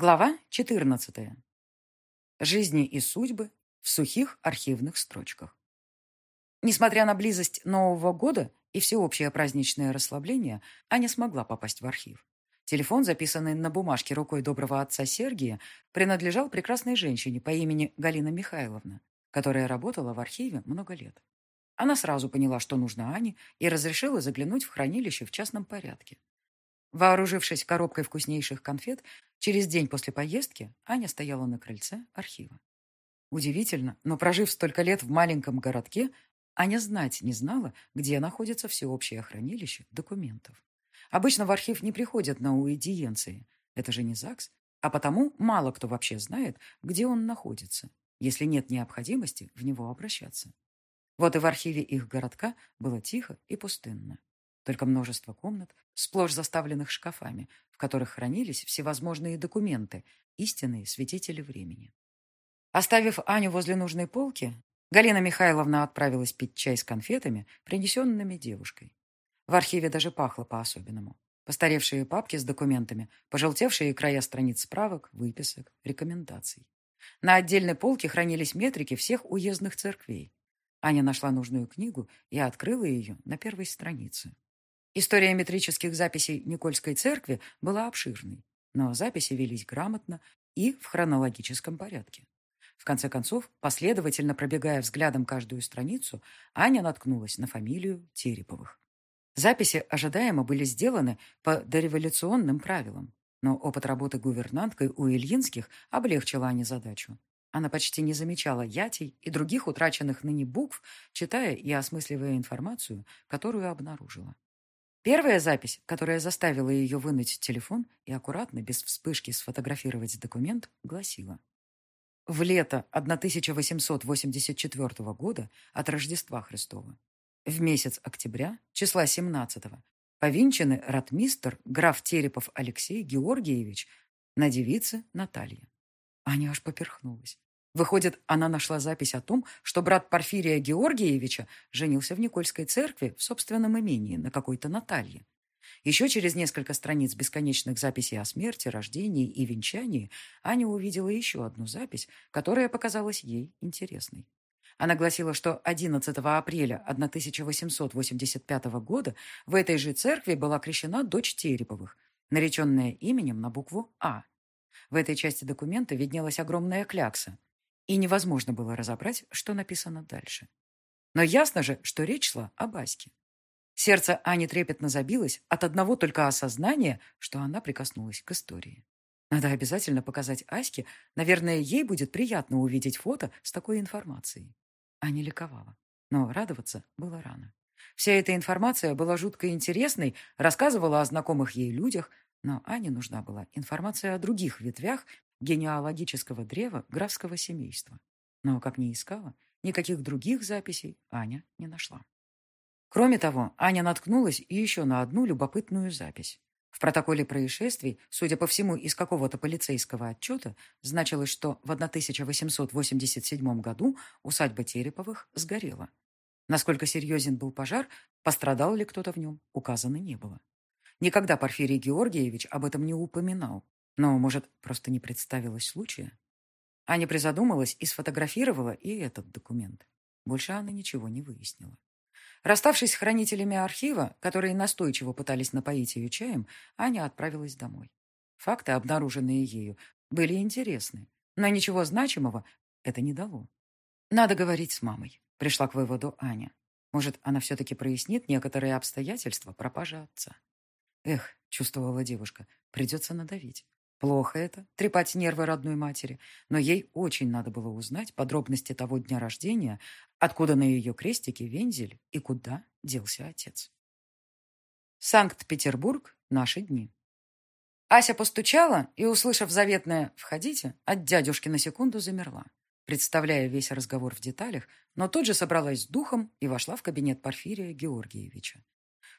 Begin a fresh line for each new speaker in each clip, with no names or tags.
Глава 14. Жизни и судьбы в сухих архивных строчках. Несмотря на близость Нового года и всеобщее праздничное расслабление, Аня смогла попасть в архив. Телефон, записанный на бумажке рукой доброго отца Сергия, принадлежал прекрасной женщине по имени Галина Михайловна, которая работала в архиве много лет. Она сразу поняла, что нужно Ане, и разрешила заглянуть в хранилище в частном порядке. Вооружившись коробкой вкуснейших конфет, через день после поездки Аня стояла на крыльце архива. Удивительно, но прожив столько лет в маленьком городке, Аня знать не знала, где находится всеобщее хранилище документов. Обычно в архив не приходят на уидиенции. Это же не ЗАГС. А потому мало кто вообще знает, где он находится, если нет необходимости в него обращаться. Вот и в архиве их городка было тихо и пустынно. Только множество комнат, сплошь заставленных шкафами, в которых хранились всевозможные документы, истинные свидетели времени. Оставив Аню возле нужной полки, Галина Михайловна отправилась пить чай с конфетами, принесенными девушкой. В архиве даже пахло по-особенному. Постаревшие папки с документами, пожелтевшие края страниц справок, выписок, рекомендаций. На отдельной полке хранились метрики всех уездных церквей. Аня нашла нужную книгу и открыла ее на первой странице. История метрических записей Никольской церкви была обширной, но записи велись грамотно и в хронологическом порядке. В конце концов, последовательно пробегая взглядом каждую страницу, Аня наткнулась на фамилию Тереповых. Записи ожидаемо были сделаны по дореволюционным правилам, но опыт работы гувернанткой у Ильинских облегчил Ане задачу. Она почти не замечала ятий и других утраченных ныне букв, читая и осмысливая информацию, которую обнаружила. Первая запись, которая заставила ее вынуть телефон и аккуратно, без вспышки, сфотографировать документ, гласила. В лето 1884 года от Рождества Христова, в месяц октября, числа 17-го, повинчены ратмистр граф Терепов Алексей Георгиевич на девице Наталье. Аня аж поперхнулась. Выходит, она нашла запись о том, что брат Порфирия Георгиевича женился в Никольской церкви в собственном имении на какой-то Наталье. Еще через несколько страниц бесконечных записей о смерти, рождении и венчании Аня увидела еще одну запись, которая показалась ей интересной. Она гласила, что 11 апреля 1885 года в этой же церкви была крещена дочь Тереповых, нареченная именем на букву «А». В этой части документа виднелась огромная клякса – и невозможно было разобрать, что написано дальше. Но ясно же, что речь шла об Аське. Сердце Ани трепетно забилось от одного только осознания, что она прикоснулась к истории. Надо обязательно показать Аське, наверное, ей будет приятно увидеть фото с такой информацией. Аня ликовала, но радоваться было рано. Вся эта информация была жутко интересной, рассказывала о знакомых ей людях, но Ане нужна была информация о других ветвях генеалогического древа графского семейства. Но, как ни искала, никаких других записей Аня не нашла. Кроме того, Аня наткнулась и еще на одну любопытную запись. В протоколе происшествий, судя по всему, из какого-то полицейского отчета, значилось, что в 1887 году усадьба Тереповых сгорела. Насколько серьезен был пожар, пострадал ли кто-то в нем, указано не было. Никогда Порфирий Георгиевич об этом не упоминал, но, может, просто не представилось случая? Аня призадумалась и сфотографировала и этот документ. Больше она ничего не выяснила. Расставшись с хранителями архива, которые настойчиво пытались напоить ее чаем, Аня отправилась домой. Факты, обнаруженные ею, были интересны, но ничего значимого это не дало. Надо говорить с мамой, пришла к выводу Аня. Может, она все-таки прояснит некоторые обстоятельства пропажи отца. Эх, чувствовала девушка, придется надавить. Плохо это, трепать нервы родной матери, но ей очень надо было узнать подробности того дня рождения, откуда на ее крестике вензель и куда делся отец. Санкт-Петербург. Наши дни. Ася постучала и, услышав заветное «входите», от дядюшки на секунду замерла, представляя весь разговор в деталях, но тут же собралась с духом и вошла в кабинет Порфирия Георгиевича.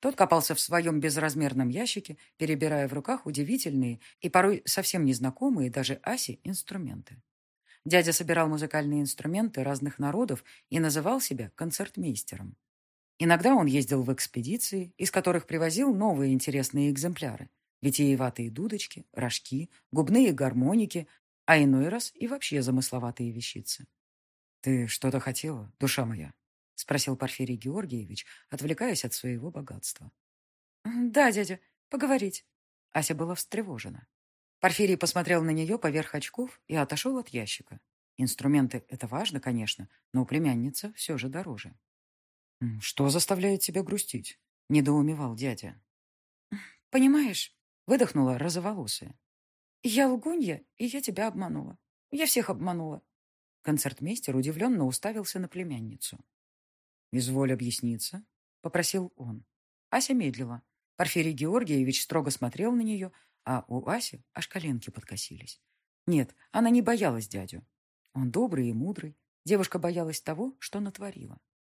Тот копался в своем безразмерном ящике, перебирая в руках удивительные и порой совсем незнакомые даже Асе инструменты. Дядя собирал музыкальные инструменты разных народов и называл себя концертмейстером. Иногда он ездил в экспедиции, из которых привозил новые интересные экземпляры. Витиеватые дудочки, рожки, губные гармоники, а иной раз и вообще замысловатые вещицы. «Ты что-то хотела, душа моя?» — спросил Порфирий Георгиевич, отвлекаясь от своего богатства.
«Да, дядя, поговорить».
Ася была встревожена. Порфирий посмотрел на нее поверх очков и отошел от ящика. Инструменты — это важно, конечно, но племянница все же дороже. «Что заставляет тебя грустить?» — недоумевал дядя.
«Понимаешь?»
— выдохнула розоволосая.
«Я лгунья, и я тебя обманула. Я всех обманула».
Концертмейстер удивленно уставился на племянницу. «Изволь объясниться», — попросил он. Ася медлила. Порфирий Георгиевич строго смотрел на нее, а у Аси аж коленки подкосились. Нет, она не боялась дядю. Он добрый и мудрый. Девушка боялась того, что натворила.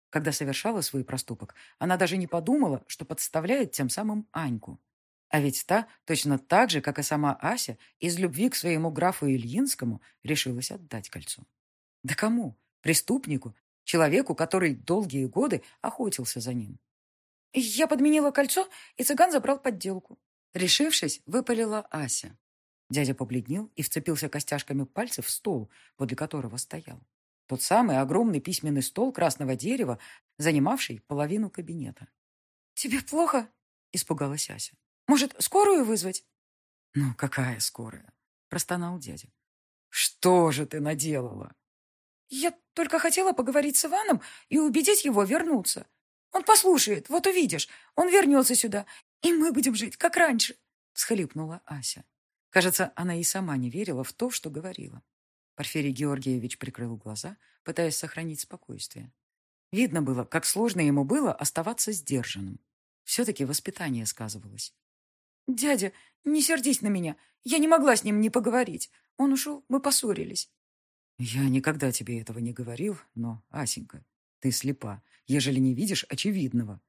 Когда совершала свой проступок, она даже не подумала, что подставляет тем самым Аньку. А ведь та, точно так же, как и сама Ася, из любви к своему графу Ильинскому решилась отдать кольцо. Да кому? Преступнику? Человеку, который долгие годы охотился за ним.
Я подменила кольцо, и цыган забрал подделку.
Решившись, выпалила Ася. Дядя побледнел и вцепился костяшками пальцев в стол, подле которого стоял. Тот самый огромный письменный стол красного дерева, занимавший половину кабинета.
«Тебе плохо?» — испугалась Ася. «Может, скорую вызвать?»
«Ну, какая скорая?» — простонал дядя. «Что же ты наделала?»
«Я только хотела поговорить с Иваном и убедить его вернуться. Он послушает, вот увидишь. Он вернется сюда, и мы будем жить, как раньше», — всхлипнула Ася.
Кажется, она и сама не верила в то, что говорила. Порфирий Георгиевич прикрыл глаза, пытаясь сохранить спокойствие. Видно было, как сложно ему было оставаться сдержанным. Все-таки воспитание сказывалось.
«Дядя, не сердись на меня. Я не могла с ним не поговорить. Он ушел, мы поссорились».
«Я никогда тебе этого не говорил, но, Асенька, ты слепа, ежели не видишь очевидного.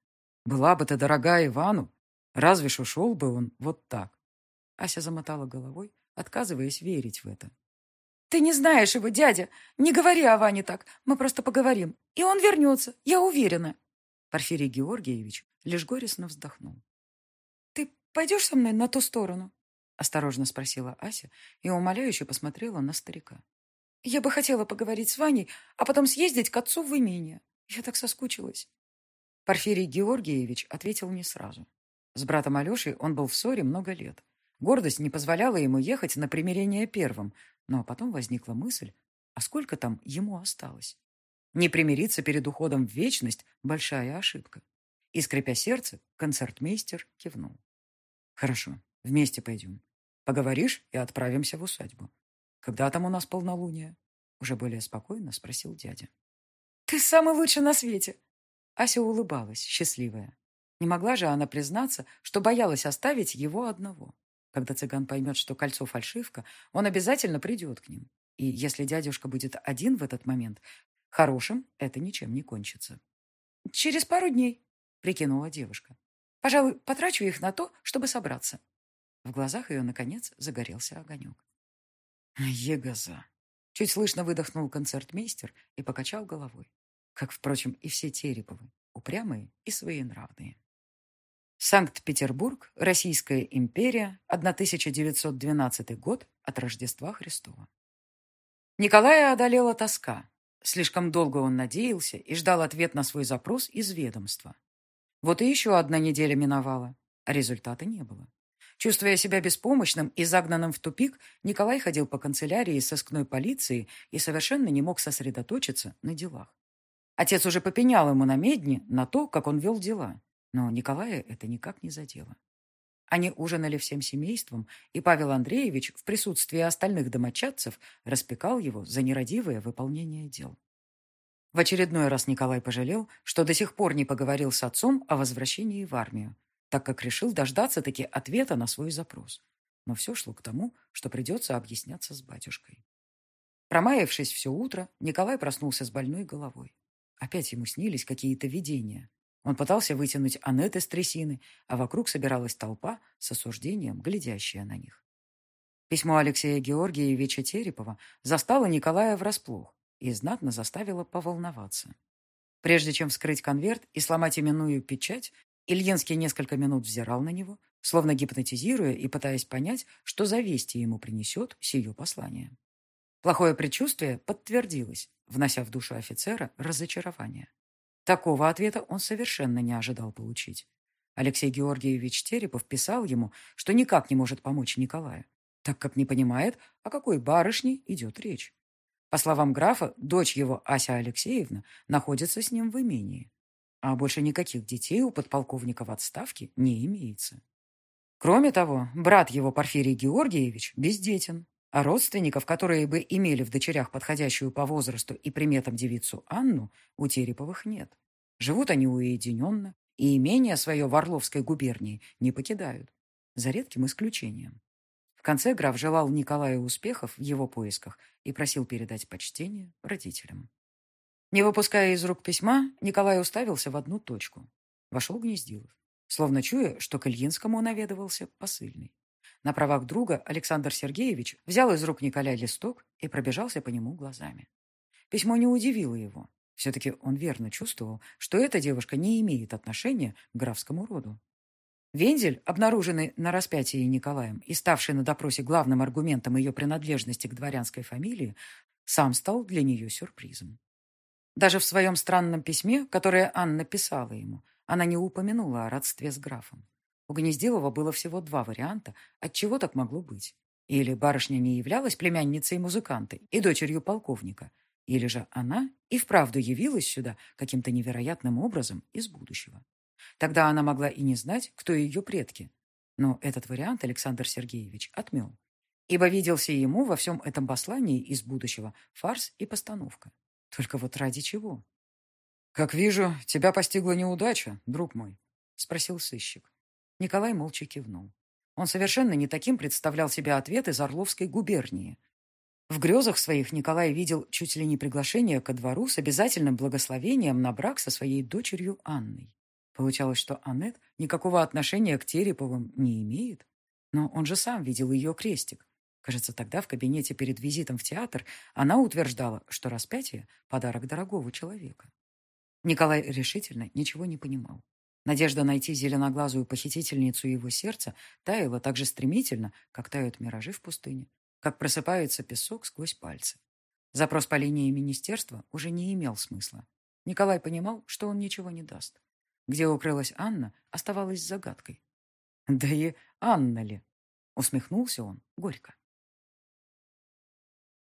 Была бы ты дорога Ивану, разве ж ушел бы он вот так?» Ася замотала головой, отказываясь верить в это.
«Ты не знаешь его, дядя. Не говори о Ване так. Мы просто поговорим. И он вернется, я уверена».
Порфирий Георгиевич лишь горестно вздохнул.
«Ты пойдешь со мной на ту сторону?»
Осторожно спросила Ася и умоляюще посмотрела на старика.
«Я бы хотела поговорить с Ваней, а потом съездить к отцу в имение. Я так соскучилась».
Порфирий Георгиевич ответил не сразу. С братом Алешей он был в ссоре много лет. Гордость не позволяла ему ехать на примирение первым, но потом возникла мысль, а сколько там ему осталось? Не примириться перед уходом в вечность – большая ошибка. И, скрипя сердце, концертмейстер кивнул. «Хорошо, вместе пойдем. Поговоришь и отправимся в усадьбу. Когда там у нас полнолуние?» Уже более спокойно спросил дядя.
«Ты самый лучший на свете!»
Ася улыбалась, счастливая. Не могла же она признаться, что боялась оставить его одного. Когда цыган поймет, что кольцо фальшивка, он обязательно придет к ним. И если дядюшка будет один в этот момент, хорошим это ничем не кончится.
«Через пару дней», — прикинула девушка. «Пожалуй, потрачу их на то, чтобы собраться».
В глазах ее, наконец, загорелся огонек. «Егоза!» Чуть слышно выдохнул концертмейстер и покачал головой. Как, впрочем, и все Тереповы, упрямые и своенравные. Санкт-Петербург, Российская империя, 1912 год от Рождества Христова. Николая одолела тоска. Слишком долго он надеялся и ждал ответ на свой запрос из ведомства. Вот и еще одна неделя миновала, а результата не было. Чувствуя себя беспомощным и загнанным в тупик, Николай ходил по канцелярии сыскной полиции и совершенно не мог сосредоточиться на делах. Отец уже попенял ему на медне на то, как он вел дела. Но Николая это никак не задело. Они ужинали всем семейством, и Павел Андреевич в присутствии остальных домочадцев распекал его за нерадивое выполнение дел. В очередной раз Николай пожалел, что до сих пор не поговорил с отцом о возвращении в армию, так как решил дождаться-таки ответа на свой запрос. Но все шло к тому, что придется объясняться с батюшкой. Промаявшись все утро, Николай проснулся с больной головой. Опять ему снились какие-то видения. Он пытался вытянуть Аннет из трясины, а вокруг собиралась толпа с осуждением, глядящая на них. Письмо Алексея Георгиевича Терепова застало Николая врасплох и знатно заставило поволноваться. Прежде чем вскрыть конверт и сломать именную печать, Ильинский несколько минут взирал на него, словно гипнотизируя и пытаясь понять, что за вести ему принесет сие послание. Плохое предчувствие подтвердилось, внося в душу офицера разочарование. Такого ответа он совершенно не ожидал получить. Алексей Георгиевич Терепов писал ему, что никак не может помочь Николаю, так как не понимает, о какой барышне идет речь. По словам графа, дочь его, Ася Алексеевна, находится с ним в имении. А больше никаких детей у подполковника в отставке не имеется. Кроме того, брат его, Порфирий Георгиевич, бездетен, а родственников, которые бы имели в дочерях подходящую по возрасту и приметам девицу Анну, у Тереповых нет. Живут они уединенно, и имение свое в Орловской губернии не покидают, за редким исключением. В конце граф желал Николаю успехов в его поисках и просил передать почтение родителям. Не выпуская из рук письма, Николай уставился в одну точку. Вошел Гнездилов, словно чуя, что к Ильинскому наведывался посыльный. На правах друга Александр Сергеевич взял из рук Николя листок и пробежался по нему глазами. Письмо не удивило его. Все-таки он верно чувствовал, что эта девушка не имеет отношения к графскому роду. Вензель, обнаруженный на распятии Николаем и ставший на допросе главным аргументом ее принадлежности к дворянской фамилии, сам стал для нее сюрпризом. Даже в своем странном письме, которое Анна писала ему, она не упомянула о родстве с графом. У Гнездилова было всего два варианта, от чего так могло быть. Или барышня не являлась племянницей музыканта и дочерью полковника, или же она и вправду явилась сюда каким-то невероятным образом из будущего. Тогда она могла и не знать, кто ее предки. Но этот вариант Александр Сергеевич отмел, ибо виделся ему во всем этом послании из будущего фарс и постановка. Только вот ради чего? «Как вижу, тебя постигла неудача, друг мой», — спросил сыщик. Николай молча кивнул. Он совершенно не таким представлял себе ответ из Орловской губернии. В грезах своих Николай видел чуть ли не приглашение ко двору с обязательным благословением на брак со своей дочерью Анной. Получалось, что Аннет никакого отношения к Тереповым не имеет. Но он же сам видел ее крестик. Кажется, тогда в кабинете перед визитом в театр она утверждала, что распятие – подарок дорогого человека. Николай решительно ничего не понимал. Надежда найти зеленоглазую похитительницу его сердца таяла так же стремительно, как тают миражи в пустыне, как просыпается песок сквозь пальцы. Запрос по линии министерства уже не имел смысла. Николай понимал, что он ничего не даст. Где укрылась Анна, оставалась загадкой. «Да и Анна ли?» — усмехнулся он горько.